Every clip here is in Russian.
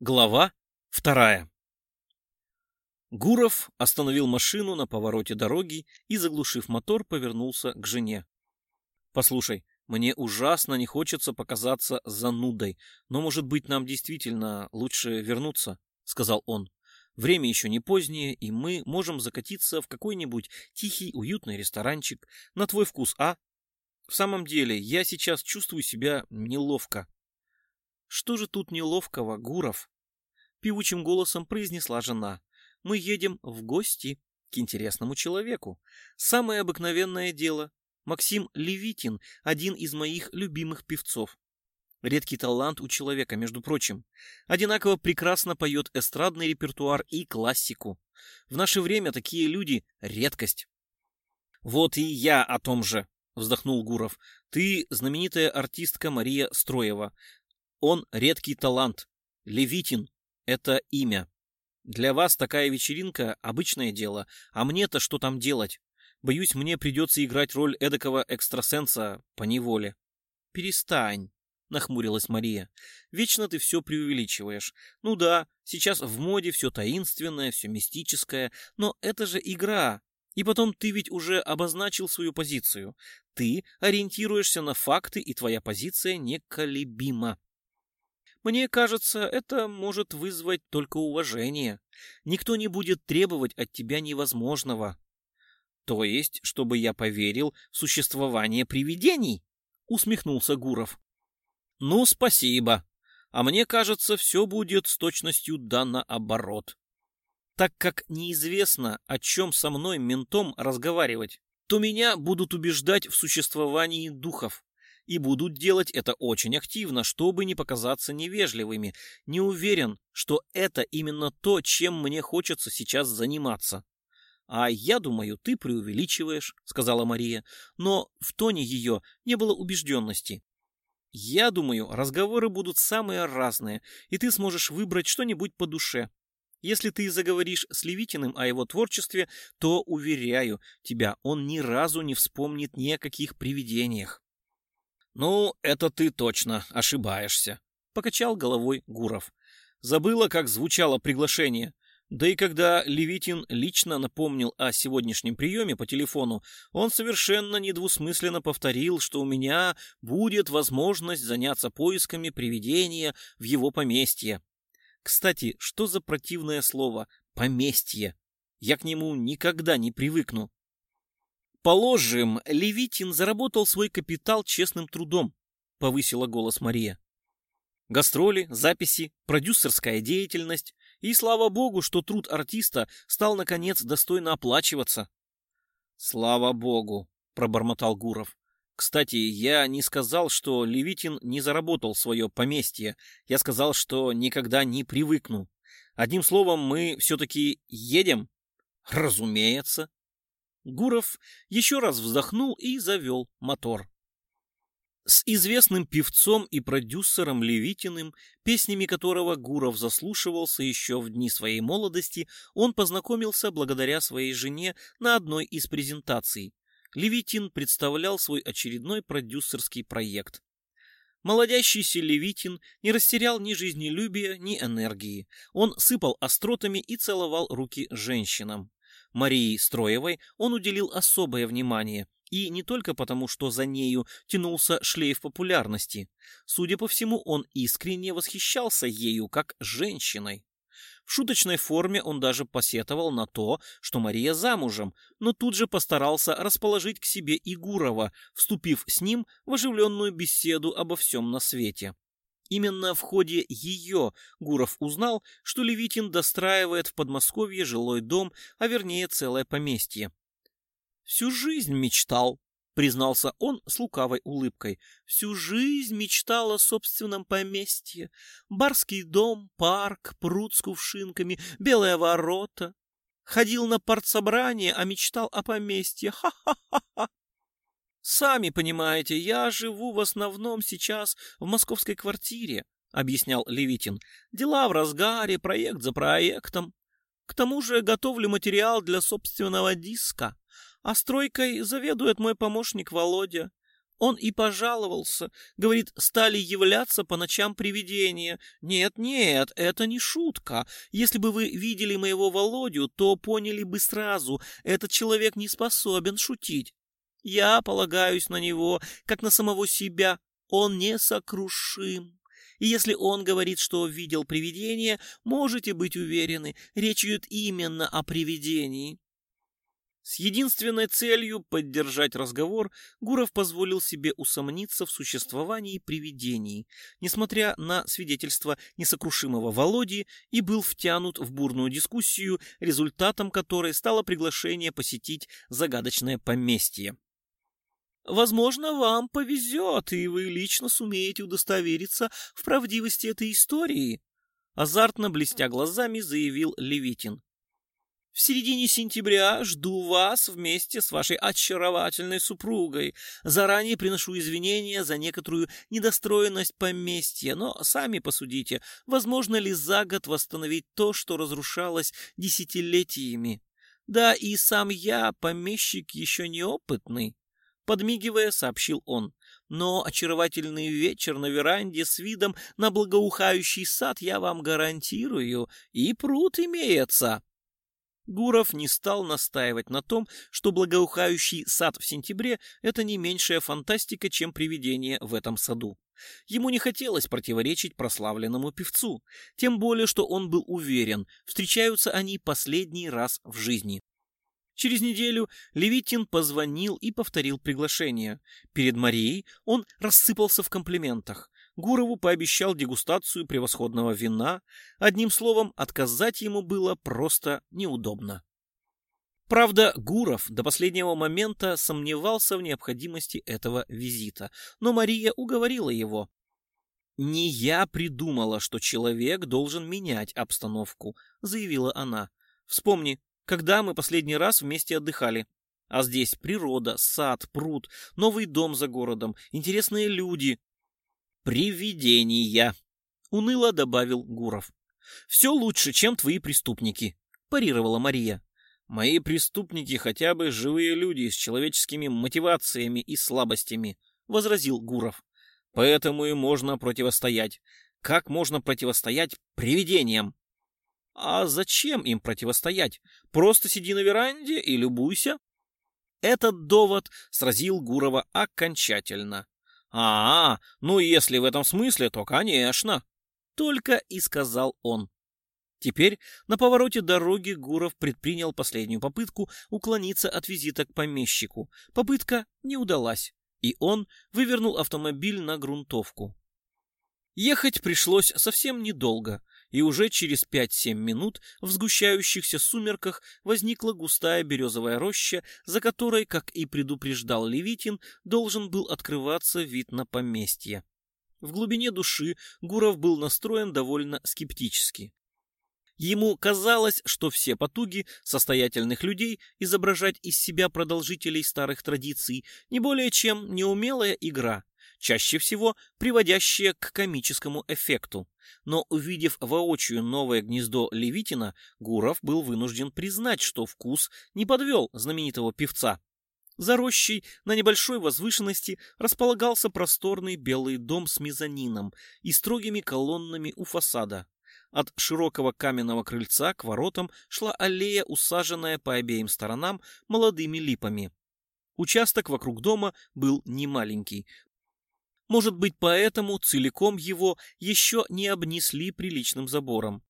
Глава вторая. Гуров остановил машину на повороте дороги и, заглушив мотор, повернулся к жене. «Послушай, мне ужасно не хочется показаться занудой, но, может быть, нам действительно лучше вернуться», — сказал он. «Время еще не позднее, и мы можем закатиться в какой-нибудь тихий, уютный ресторанчик. На твой вкус, а? В самом деле, я сейчас чувствую себя неловко». «Что же тут неловкого, Гуров?» Певучим голосом произнесла жена. «Мы едем в гости к интересному человеку. Самое обыкновенное дело. Максим Левитин — один из моих любимых певцов. Редкий талант у человека, между прочим. Одинаково прекрасно поет эстрадный репертуар и классику. В наше время такие люди — редкость. «Вот и я о том же», — вздохнул Гуров. «Ты знаменитая артистка Мария Строева. Он редкий талант. Левитин — это имя. Для вас такая вечеринка — обычное дело, а мне-то что там делать? Боюсь, мне придется играть роль эдакого экстрасенса по неволе. Перестань, — нахмурилась Мария. Вечно ты все преувеличиваешь. Ну да, сейчас в моде все таинственное, все мистическое, но это же игра. И потом ты ведь уже обозначил свою позицию. Ты ориентируешься на факты, и твоя позиция неколебима. Мне кажется, это может вызвать только уважение. Никто не будет требовать от тебя невозможного. То есть, чтобы я поверил в существование привидений? Усмехнулся Гуров. Ну, спасибо. А мне кажется, все будет с точностью да наоборот. Так как неизвестно, о чем со мной ментом разговаривать, то меня будут убеждать в существовании духов и будут делать это очень активно, чтобы не показаться невежливыми. Не уверен, что это именно то, чем мне хочется сейчас заниматься. «А я думаю, ты преувеличиваешь», — сказала Мария, но в тоне ее не было убежденности. «Я думаю, разговоры будут самые разные, и ты сможешь выбрать что-нибудь по душе. Если ты заговоришь с Левитиным о его творчестве, то, уверяю тебя, он ни разу не вспомнит ни о каких привидениях». «Ну, это ты точно ошибаешься», — покачал головой Гуров. Забыла, как звучало приглашение. Да и когда Левитин лично напомнил о сегодняшнем приеме по телефону, он совершенно недвусмысленно повторил, что у меня будет возможность заняться поисками привидения в его поместье. Кстати, что за противное слово «поместье»? Я к нему никогда не привыкну. «Положим, Левитин заработал свой капитал честным трудом», — повысила голос Мария. «Гастроли, записи, продюсерская деятельность. И слава богу, что труд артиста стал, наконец, достойно оплачиваться». «Слава богу», — пробормотал Гуров. Кстати, я не сказал, что Левитин не заработал свое поместье. Я сказал, что никогда не привыкну. Одним словом, мы все-таки едем? Разумеется, Гуров еще раз вздохнул и завел мотор. С известным певцом и продюсером Левитиным, песнями которого Гуров заслушивался еще в дни своей молодости, он познакомился благодаря своей жене на одной из презентаций. Левитин представлял свой очередной продюсерский проект. Молодящийся Левитин не растерял ни жизнелюбия, ни энергии. Он сыпал остротами и целовал руки женщинам. Марии Строевой он уделил особое внимание, и не только потому, что за нею тянулся шлейф популярности. Судя по всему, он искренне восхищался ею как женщиной. В шуточной форме он даже посетовал на то, что Мария замужем, но тут же постарался расположить к себе и Гурова, вступив с ним в оживленную беседу обо всем на свете. Именно в ходе ее Гуров узнал, что Левитин достраивает в Подмосковье жилой дом, а вернее целое поместье. «Всю жизнь мечтал», — признался он с лукавой улыбкой. «Всю жизнь мечтал о собственном поместье. Барский дом, парк, пруд с кувшинками, белые ворота. Ходил на партсобрание, а мечтал о поместье. Ха-ха-ха-ха!» «Сами понимаете, я живу в основном сейчас в московской квартире», — объяснял Левитин. «Дела в разгаре, проект за проектом. К тому же готовлю материал для собственного диска. А стройкой заведует мой помощник Володя. Он и пожаловался. Говорит, стали являться по ночам привидения. Нет-нет, это не шутка. Если бы вы видели моего Володю, то поняли бы сразу, этот человек не способен шутить. Я полагаюсь на него, как на самого себя. Он несокрушим. И если он говорит, что видел привидение, можете быть уверены, речь идет именно о привидении. С единственной целью поддержать разговор Гуров позволил себе усомниться в существовании привидений, несмотря на свидетельство несокрушимого Володи, и был втянут в бурную дискуссию, результатом которой стало приглашение посетить загадочное поместье. Возможно, вам повезет, и вы лично сумеете удостовериться в правдивости этой истории», — азартно блестя глазами заявил Левитин. «В середине сентября жду вас вместе с вашей очаровательной супругой. Заранее приношу извинения за некоторую недостроенность поместья, но сами посудите, возможно ли за год восстановить то, что разрушалось десятилетиями. Да и сам я, помещик, еще неопытный». Подмигивая, сообщил он. Но очаровательный вечер на веранде с видом на благоухающий сад я вам гарантирую, и пруд имеется. Гуров не стал настаивать на том, что благоухающий сад в сентябре – это не меньшая фантастика, чем привидение в этом саду. Ему не хотелось противоречить прославленному певцу, тем более, что он был уверен, встречаются они последний раз в жизни. Через неделю Левитин позвонил и повторил приглашение. Перед Марией он рассыпался в комплиментах. Гурову пообещал дегустацию превосходного вина. Одним словом, отказать ему было просто неудобно. Правда, Гуров до последнего момента сомневался в необходимости этого визита, но Мария уговорила его. «Не я придумала, что человек должен менять обстановку», — заявила она. «Вспомни, когда мы последний раз вместе отдыхали. А здесь природа, сад, пруд, новый дом за городом, интересные люди. Привидения, уныло добавил Гуров. Все лучше, чем твои преступники, парировала Мария. Мои преступники хотя бы живые люди с человеческими мотивациями и слабостями, возразил Гуров. Поэтому и можно противостоять. Как можно противостоять привидениям? А зачем им противостоять? Просто сиди на веранде и любуйся. Этот довод сразил Гурова окончательно. А, -а ну если в этом смысле, то конечно. Только и сказал он. Теперь на повороте дороги Гуров предпринял последнюю попытку уклониться от визита к помещику. Попытка не удалась, и он вывернул автомобиль на грунтовку. Ехать пришлось совсем недолго и уже через 5-7 минут в сгущающихся сумерках возникла густая березовая роща, за которой, как и предупреждал Левитин, должен был открываться вид на поместье. В глубине души Гуров был настроен довольно скептически. Ему казалось, что все потуги состоятельных людей изображать из себя продолжителей старых традиций не более чем неумелая игра, чаще всего приводящее к комическому эффекту. Но увидев воочию новое гнездо Левитина, Гуров был вынужден признать, что вкус не подвел знаменитого певца. За рощей на небольшой возвышенности располагался просторный белый дом с мезонином и строгими колоннами у фасада. От широкого каменного крыльца к воротам шла аллея, усаженная по обеим сторонам молодыми липами. Участок вокруг дома был немаленький, может быть, поэтому целиком его еще не обнесли приличным забором.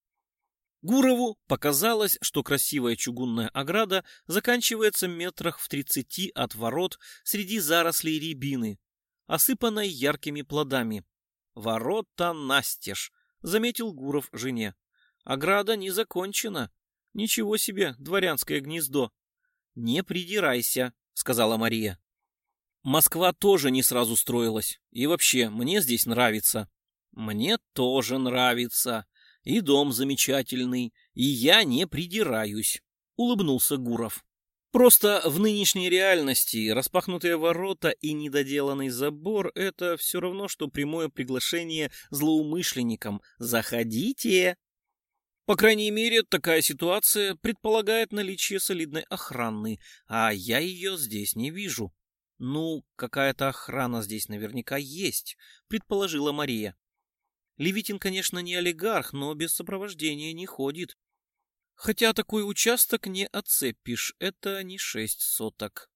Гурову показалось, что красивая чугунная ограда заканчивается метрах в тридцати от ворот среди зарослей рябины, осыпанной яркими плодами. «Ворота настежь», — заметил Гуров жене. «Ограда не закончена. Ничего себе, дворянское гнездо!» «Не придирайся», — сказала Мария. Москва тоже не сразу строилась. И вообще, мне здесь нравится. Мне тоже нравится. И дом замечательный. И я не придираюсь. Улыбнулся Гуров. Просто в нынешней реальности распахнутые ворота и недоделанный забор — это все равно, что прямое приглашение злоумышленникам «Заходите!». По крайней мере, такая ситуация предполагает наличие солидной охраны, а я ее здесь не вижу. «Ну, какая-то охрана здесь наверняка есть», — предположила Мария. «Левитин, конечно, не олигарх, но без сопровождения не ходит. Хотя такой участок не оцепишь, это не шесть соток».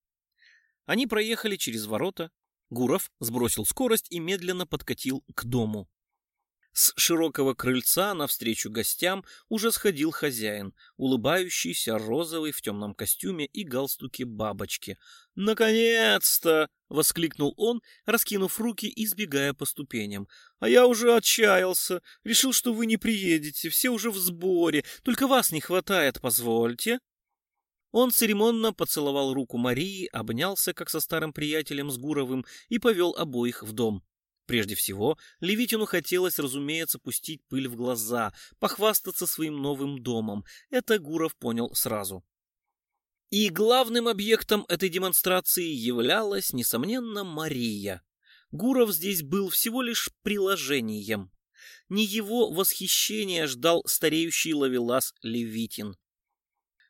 Они проехали через ворота, Гуров сбросил скорость и медленно подкатил к дому. С широкого крыльца навстречу гостям уже сходил хозяин, улыбающийся розовый в темном костюме и галстуке бабочки. «Наконец-то!» — воскликнул он, раскинув руки и сбегая по ступеням. «А я уже отчаялся. Решил, что вы не приедете. Все уже в сборе. Только вас не хватает, позвольте». Он церемонно поцеловал руку Марии, обнялся, как со старым приятелем с Гуровым, и повел обоих в дом. Прежде всего, Левитину хотелось, разумеется, пустить пыль в глаза, похвастаться своим новым домом. Это Гуров понял сразу. И главным объектом этой демонстрации являлась, несомненно, Мария. Гуров здесь был всего лишь приложением. Не его восхищение ждал стареющий ловелас Левитин.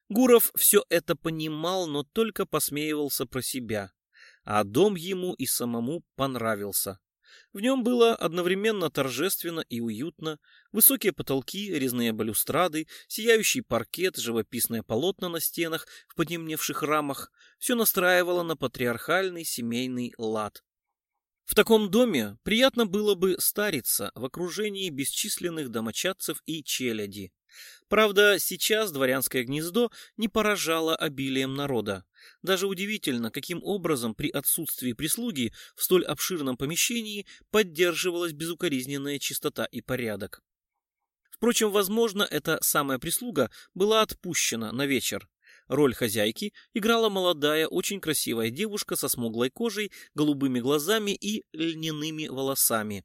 Гуров все это понимал, но только посмеивался про себя. А дом ему и самому понравился. В нем было одновременно торжественно и уютно. Высокие потолки, резные балюстрады, сияющий паркет, живописное полотно на стенах в поднемневших рамах — все настраивало на патриархальный семейный лад. В таком доме приятно было бы стариться в окружении бесчисленных домочадцев и челяди. Правда, сейчас дворянское гнездо не поражало обилием народа. Даже удивительно, каким образом при отсутствии прислуги в столь обширном помещении поддерживалась безукоризненная чистота и порядок. Впрочем, возможно, эта самая прислуга была отпущена на вечер. Роль хозяйки играла молодая, очень красивая девушка со смуглой кожей, голубыми глазами и льняными волосами,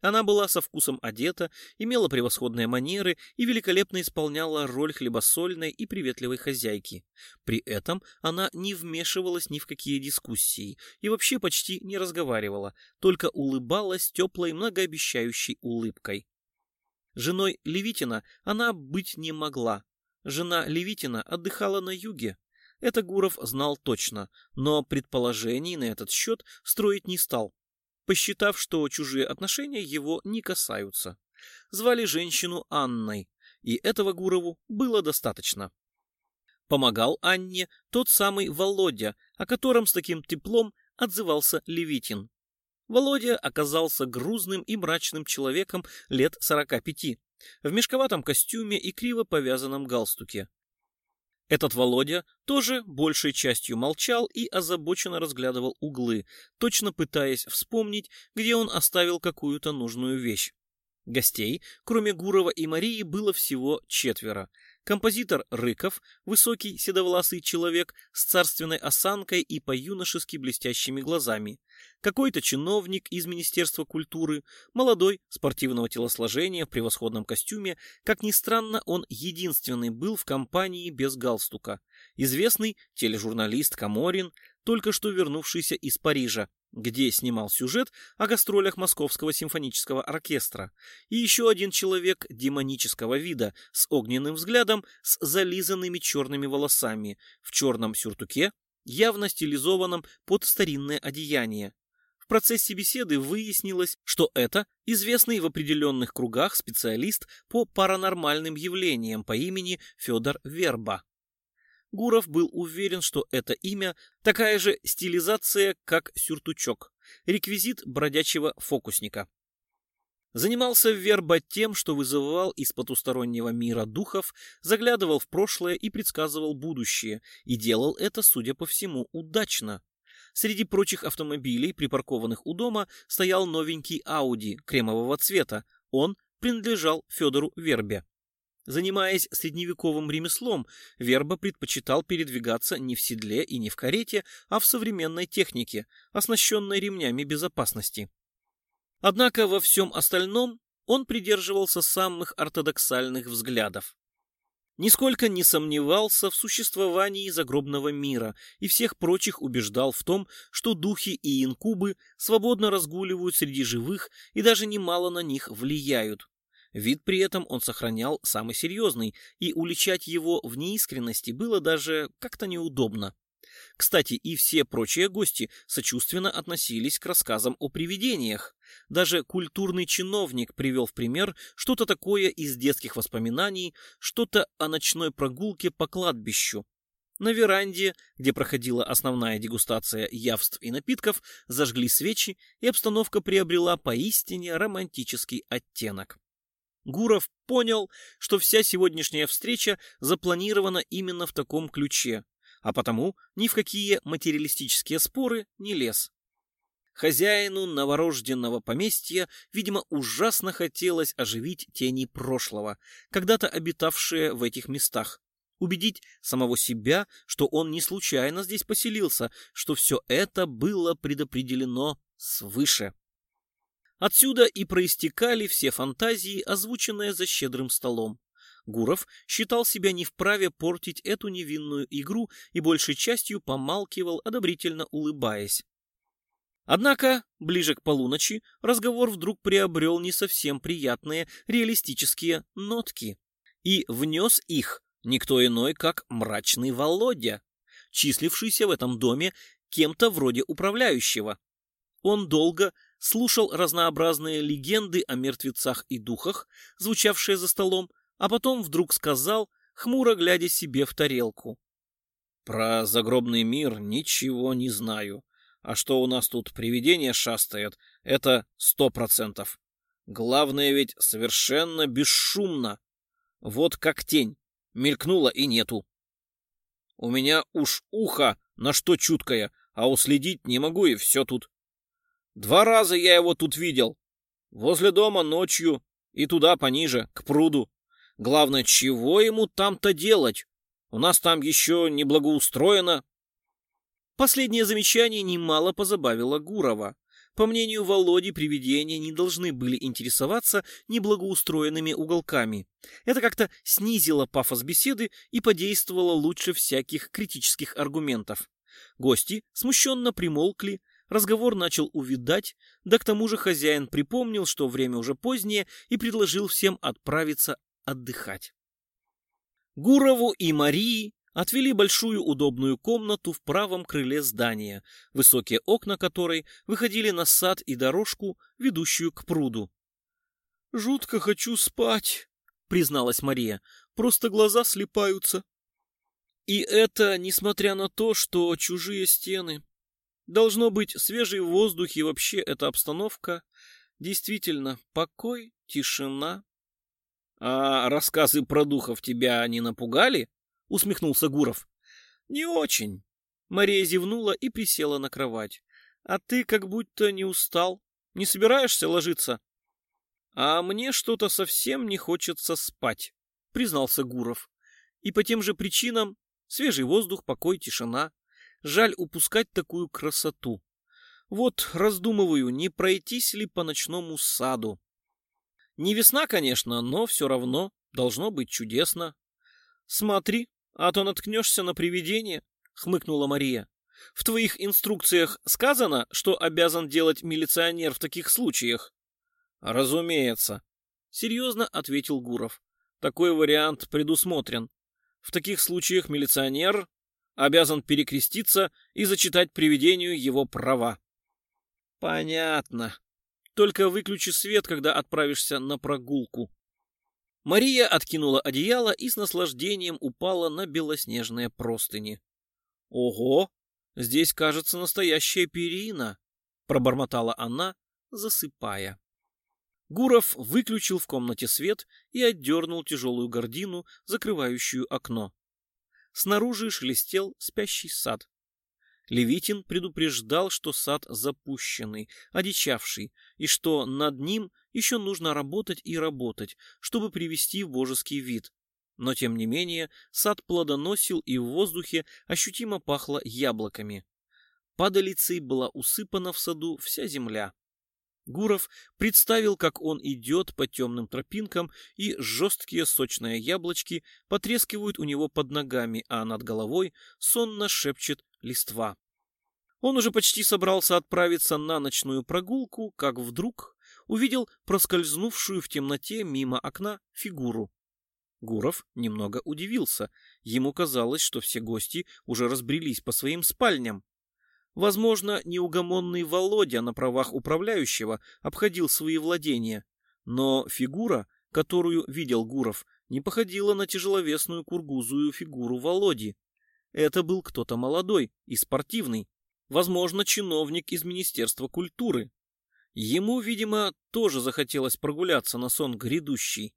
она была со вкусом одета, имела превосходные манеры и великолепно исполняла роль хлебосольной и приветливой хозяйки. При этом она не вмешивалась ни в какие дискуссии и вообще почти не разговаривала, только улыбалась теплой многообещающей улыбкой. Женой Левитина она быть не могла. Жена Левитина отдыхала на юге. Это Гуров знал точно, но предположений на этот счет строить не стал, посчитав, что чужие отношения его не касаются. Звали женщину Анной, и этого Гурову было достаточно. Помогал Анне тот самый Володя, о котором с таким теплом отзывался Левитин. Володя оказался грузным и мрачным человеком лет 45, в мешковатом костюме и криво повязанном галстуке. Этот Володя тоже большей частью молчал и озабоченно разглядывал углы, точно пытаясь вспомнить, где он оставил какую-то нужную вещь. Гостей, кроме Гурова и Марии, было всего четверо. Композитор Рыков, высокий седовласый человек с царственной осанкой и по-юношески блестящими глазами, какой-то чиновник из Министерства культуры, молодой, спортивного телосложения, в превосходном костюме, как ни странно, он единственный был в компании без галстука, известный тележурналист Каморин, только что вернувшийся из Парижа, где снимал сюжет о гастролях Московского симфонического оркестра, и еще один человек демонического вида с огненным взглядом, с зализанными черными волосами, в черном сюртуке, явно стилизованном под старинное одеяние. В процессе беседы выяснилось, что это известный в определенных кругах специалист по паранормальным явлениям по имени Федор Верба. Гуров был уверен, что это имя – такая же стилизация, как сюртучок, реквизит бродячего фокусника. Занимался Верба тем, что вызывал из потустороннего мира духов, заглядывал в прошлое и предсказывал будущее, и делал это, судя по всему, удачно. Среди прочих автомобилей, припаркованных у дома, стоял новенький Ауди кремового цвета. Он принадлежал Федору Вербе. Занимаясь средневековым ремеслом, Верба предпочитал передвигаться не в седле и не в карете, а в современной технике, оснащенной ремнями безопасности. Однако во всем остальном он придерживался самых ортодоксальных взглядов. Нисколько не сомневался в существовании загробного мира и всех прочих убеждал в том, что духи и инкубы свободно разгуливают среди живых и даже немало на них влияют. Вид при этом он сохранял самый серьезный, и уличать его в неискренности было даже как-то неудобно. Кстати, и все прочие гости сочувственно относились к рассказам о привидениях. Даже культурный чиновник привел в пример что-то такое из детских воспоминаний, что-то о ночной прогулке по кладбищу. На веранде, где проходила основная дегустация явств и напитков, зажгли свечи, и обстановка приобрела поистине романтический оттенок. Гуров понял, что вся сегодняшняя встреча запланирована именно в таком ключе, а потому ни в какие материалистические споры не лез. Хозяину новорожденного поместья, видимо, ужасно хотелось оживить тени прошлого, когда-то обитавшие в этих местах, убедить самого себя, что он не случайно здесь поселился, что все это было предопределено свыше. Отсюда и проистекали все фантазии, озвученные за щедрым столом. Гуров считал себя не вправе портить эту невинную игру и большей частью помалкивал, одобрительно улыбаясь. Однако, ближе к полуночи, разговор вдруг приобрел не совсем приятные реалистические нотки. И внес их никто иной, как мрачный Володя, числившийся в этом доме кем-то вроде управляющего. Он долго слушал разнообразные легенды о мертвецах и духах, звучавшие за столом, а потом вдруг сказал, хмуро глядя себе в тарелку. «Про загробный мир ничего не знаю. А что у нас тут привидения шастает, это сто процентов. Главное ведь совершенно бесшумно. Вот как тень. Мелькнула и нету. У меня уж ухо на что чуткое, а уследить не могу и все тут. Два раза я его тут видел. Возле дома ночью и туда пониже, к пруду. Главное, чего ему там-то делать? У нас там еще не благоустроено. Последнее замечание немало позабавило Гурова. По мнению Володи, привидения не должны были интересоваться неблагоустроенными уголками. Это как-то снизило пафос беседы и подействовало лучше всяких критических аргументов. Гости смущенно примолкли, Разговор начал увидать, да к тому же хозяин припомнил, что время уже позднее, и предложил всем отправиться отдыхать. Гурову и Марии отвели большую удобную комнату в правом крыле здания, высокие окна которой выходили на сад и дорожку, ведущую к пруду. «Жутко хочу спать», — призналась Мария, — «просто глаза слепаются». «И это несмотря на то, что чужие стены», Должно быть, свежий воздух и вообще эта обстановка. Действительно, покой, тишина. — А рассказы про духов тебя не напугали? — усмехнулся Гуров. — Не очень. Мария зевнула и присела на кровать. — А ты как будто не устал. Не собираешься ложиться? — А мне что-то совсем не хочется спать, — признался Гуров. — И по тем же причинам свежий воздух, покой, тишина. Жаль упускать такую красоту. Вот раздумываю, не пройтись ли по ночному саду. Не весна, конечно, но все равно должно быть чудесно. Смотри, а то наткнешься на привидение, хмыкнула Мария. В твоих инструкциях сказано, что обязан делать милиционер в таких случаях. Разумеется, серьезно ответил Гуров. Такой вариант предусмотрен. В таких случаях милиционер обязан перекреститься и зачитать привидению его права. Понятно. Только выключи свет, когда отправишься на прогулку. Мария откинула одеяло и с наслаждением упала на белоснежные простыни. Ого, здесь, кажется, настоящая перина, пробормотала она, засыпая. Гуров выключил в комнате свет и отдернул тяжелую гардину, закрывающую окно. Снаружи шелестел спящий сад. Левитин предупреждал, что сад запущенный, одичавший, и что над ним еще нужно работать и работать, чтобы привести в божеский вид. Но, тем не менее, сад плодоносил и в воздухе ощутимо пахло яблоками. Падалицей была усыпана в саду вся земля. Гуров представил, как он идет по темным тропинкам, и жесткие сочные яблочки потрескивают у него под ногами, а над головой сонно шепчет листва. Он уже почти собрался отправиться на ночную прогулку, как вдруг увидел проскользнувшую в темноте мимо окна фигуру. Гуров немного удивился. Ему казалось, что все гости уже разбрелись по своим спальням. Возможно, неугомонный Володя на правах управляющего обходил свои владения, но фигура, которую видел Гуров, не походила на тяжеловесную кургузую фигуру Володи. Это был кто-то молодой и спортивный, возможно, чиновник из Министерства культуры. Ему, видимо, тоже захотелось прогуляться на сон грядущий.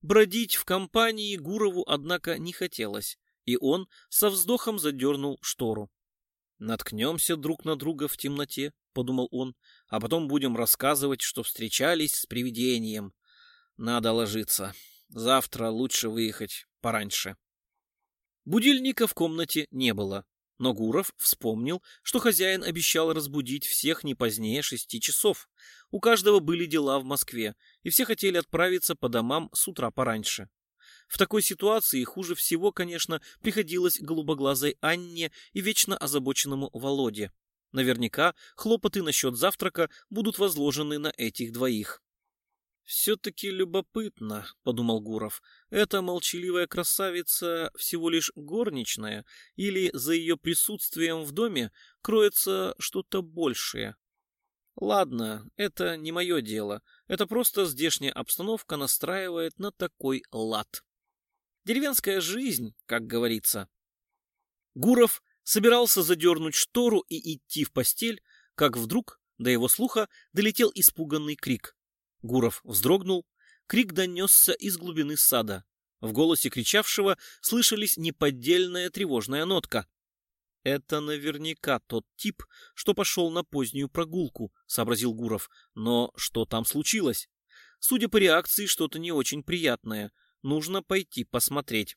Бродить в компании Гурову, однако, не хотелось, и он со вздохом задернул штору. Наткнемся друг на друга в темноте, подумал он, а потом будем рассказывать, что встречались с привидением. Надо ложиться. Завтра лучше выехать пораньше. Будильника в комнате не было, но Гуров вспомнил, что хозяин обещал разбудить всех не позднее шести часов. У каждого были дела в Москве, и все хотели отправиться по домам с утра пораньше. В такой ситуации хуже всего, конечно, приходилось голубоглазой Анне и вечно озабоченному Володе. Наверняка хлопоты насчет завтрака будут возложены на этих двоих. «Все-таки любопытно», — подумал Гуров. «Эта молчаливая красавица всего лишь горничная, или за ее присутствием в доме кроется что-то большее?» «Ладно, это не мое дело. Это просто здешняя обстановка настраивает на такой лад». Деревенская жизнь, как говорится. Гуров собирался задернуть штору и идти в постель, как вдруг до его слуха долетел испуганный крик. Гуров вздрогнул, крик донесся из глубины сада. В голосе кричавшего слышались неподдельная тревожная нотка. «Это наверняка тот тип, что пошел на позднюю прогулку», — сообразил Гуров. «Но что там случилось?» «Судя по реакции, что-то не очень приятное нужно пойти посмотреть.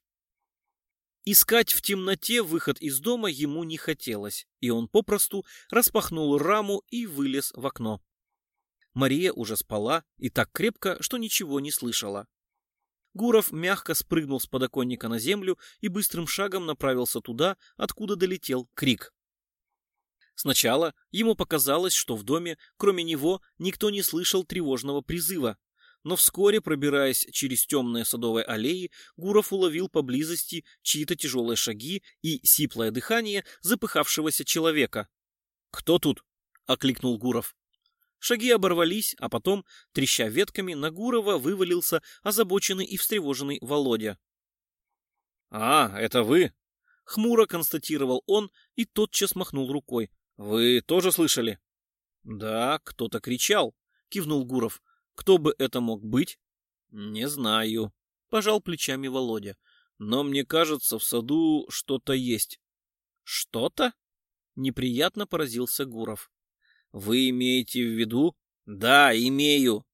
Искать в темноте выход из дома ему не хотелось, и он попросту распахнул раму и вылез в окно. Мария уже спала и так крепко, что ничего не слышала. Гуров мягко спрыгнул с подоконника на землю и быстрым шагом направился туда, откуда долетел крик. Сначала ему показалось, что в доме, кроме него, никто не слышал тревожного призыва, но вскоре, пробираясь через темные садовые аллеи, Гуров уловил поблизости чьи-то тяжелые шаги и сиплое дыхание запыхавшегося человека. «Кто тут?» — окликнул Гуров. Шаги оборвались, а потом, треща ветками, на Гурова вывалился озабоченный и встревоженный Володя. «А, это вы?» — хмуро констатировал он и тотчас махнул рукой. «Вы тоже слышали?» «Да, кто-то кричал», — кивнул Гуров. Кто бы это мог быть? Не знаю. Пожал плечами Володя. Но мне кажется, в саду что-то есть. Что-то? Неприятно поразился Гуров. Вы имеете в виду? Да, имею.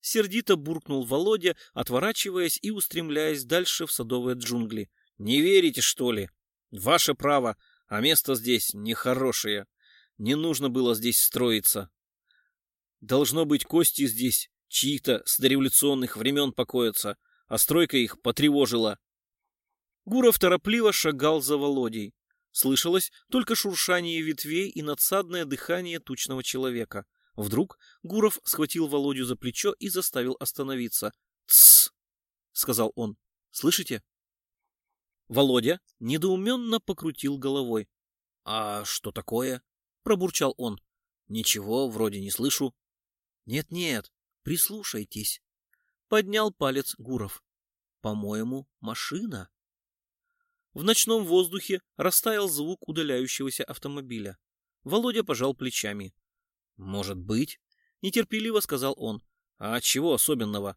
Сердито буркнул Володя, отворачиваясь и устремляясь дальше в садовые джунгли. Не верите, что ли? Ваше право, а место здесь нехорошее. Не нужно было здесь строиться. Должно быть, кости здесь чьих-то с дореволюционных времен покоятся, а стройка их потревожила. Гуров торопливо шагал за Володей. Слышалось только шуршание ветвей и надсадное дыхание тучного человека. Вдруг Гуров схватил Володю за плечо и заставил остановиться. «Тссс!» — сказал он. «Слышите?» Володя недоуменно покрутил головой. «А что такое?» — пробурчал он. «Ничего, вроде не слышу». «Нет-нет, Прислушайтесь. Поднял палец Гуров. По-моему, машина. В ночном воздухе растаял звук удаляющегося автомобиля. Володя пожал плечами. Может быть, нетерпеливо сказал он. А чего особенного?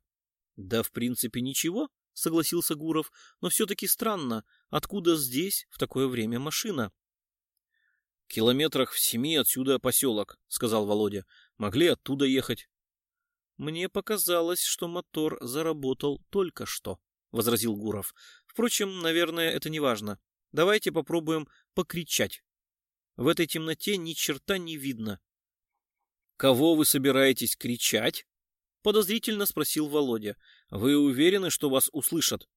Да, в принципе, ничего, согласился Гуров, но все-таки странно, откуда здесь в такое время машина? километрах в семи отсюда поселок», — сказал Володя. «Могли оттуда ехать». Мне показалось, что мотор заработал только что, возразил Гуров. Впрочем, наверное, это не важно. Давайте попробуем покричать. В этой темноте ни черта не видно. Кого вы собираетесь кричать? подозрительно спросил Володя. Вы уверены, что вас услышат?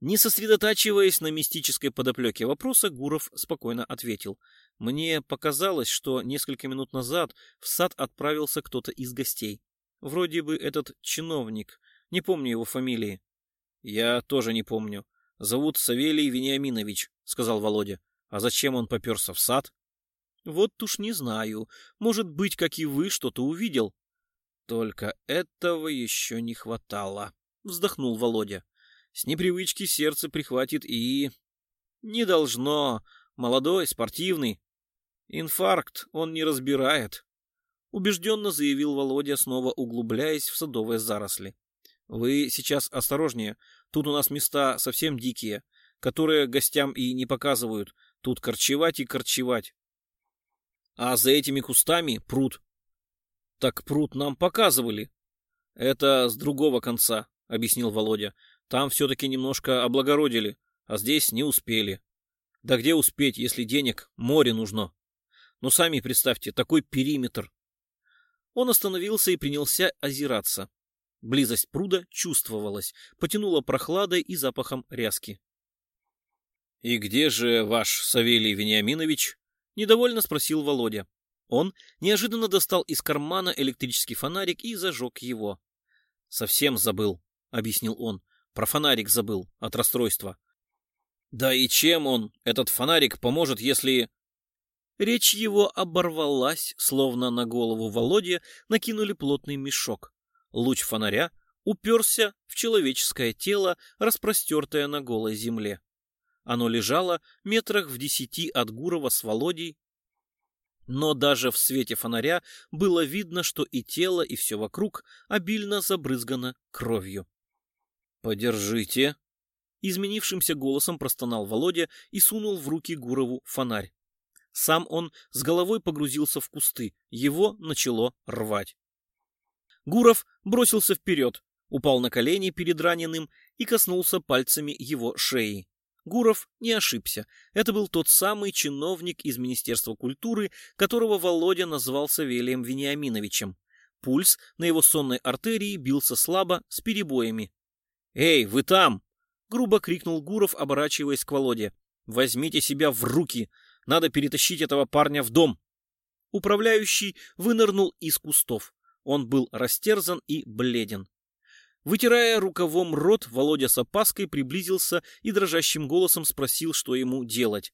Не сосредотачиваясь на мистической подоплеке вопроса, Гуров спокойно ответил. «Мне показалось, что несколько минут назад в сад отправился кто-то из гостей. Вроде бы этот чиновник, не помню его фамилии. Я тоже не помню. Зовут Савелий Вениаминович, сказал Володя. А зачем он поперся в сад? Вот уж не знаю. Может быть, как и вы, что-то увидел. Только этого еще не хватало, вздохнул Володя. С непривычки сердце прихватит и... Не должно. Молодой, спортивный. Инфаркт он не разбирает убежденно заявил Володя, снова углубляясь в садовые заросли. Вы сейчас осторожнее, тут у нас места совсем дикие, которые гостям и не показывают, тут корчевать и корчевать. А за этими кустами пруд. Так пруд нам показывали. Это с другого конца, объяснил Володя. Там все-таки немножко облагородили, а здесь не успели. Да где успеть, если денег море нужно? Но сами представьте, такой периметр. Он остановился и принялся озираться. Близость пруда чувствовалась, потянула прохладой и запахом ряски. — И где же ваш Савелий Вениаминович? — недовольно спросил Володя. Он неожиданно достал из кармана электрический фонарик и зажег его. — Совсем забыл, — объяснил он. — Про фонарик забыл от расстройства. — Да и чем он, этот фонарик, поможет, если... Речь его оборвалась, словно на голову Володе накинули плотный мешок. Луч фонаря уперся в человеческое тело, распростертое на голой земле. Оно лежало метрах в десяти от Гурова с Володей, но даже в свете фонаря было видно, что и тело, и все вокруг обильно забрызгано кровью. «Подержите!» — изменившимся голосом простонал Володя и сунул в руки Гурову фонарь. Сам он с головой погрузился в кусты, его начало рвать. Гуров бросился вперед, упал на колени перед раненым и коснулся пальцами его шеи. Гуров не ошибся. Это был тот самый чиновник из Министерства культуры, которого Володя назвал Савелием Вениаминовичем. Пульс на его сонной артерии бился слабо, с перебоями. «Эй, вы там!» — грубо крикнул Гуров, оборачиваясь к Володе. «Возьмите себя в руки! Надо перетащить этого парня в дом. Управляющий вынырнул из кустов. Он был растерзан и бледен. Вытирая рукавом рот, Володя с опаской приблизился и дрожащим голосом спросил, что ему делать.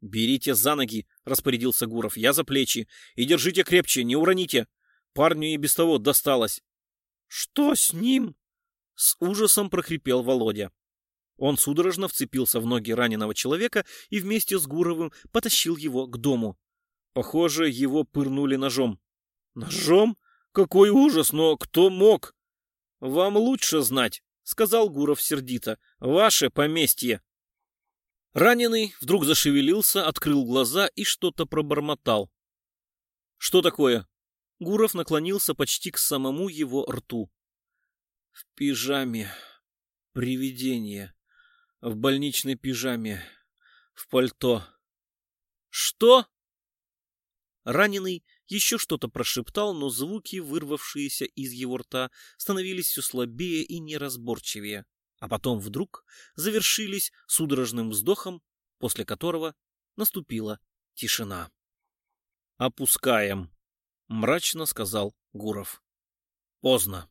«Берите за ноги», — распорядился Гуров, — «я за плечи. И держите крепче, не уроните. Парню и без того досталось». «Что с ним?» — с ужасом прохрипел Володя. Он судорожно вцепился в ноги раненого человека и вместе с Гуровым потащил его к дому. Похоже, его пырнули ножом. «Ножом? Какой ужас! Но кто мог?» «Вам лучше знать», — сказал Гуров сердито. «Ваше поместье». Раненый вдруг зашевелился, открыл глаза и что-то пробормотал. «Что такое?» Гуров наклонился почти к самому его рту. «В пижаме. Привидение» в больничной пижаме, в пальто. «Что?» Раненый еще что-то прошептал, но звуки, вырвавшиеся из его рта, становились все слабее и неразборчивее, а потом вдруг завершились судорожным вздохом, после которого наступила тишина. «Опускаем», — мрачно сказал Гуров. «Поздно».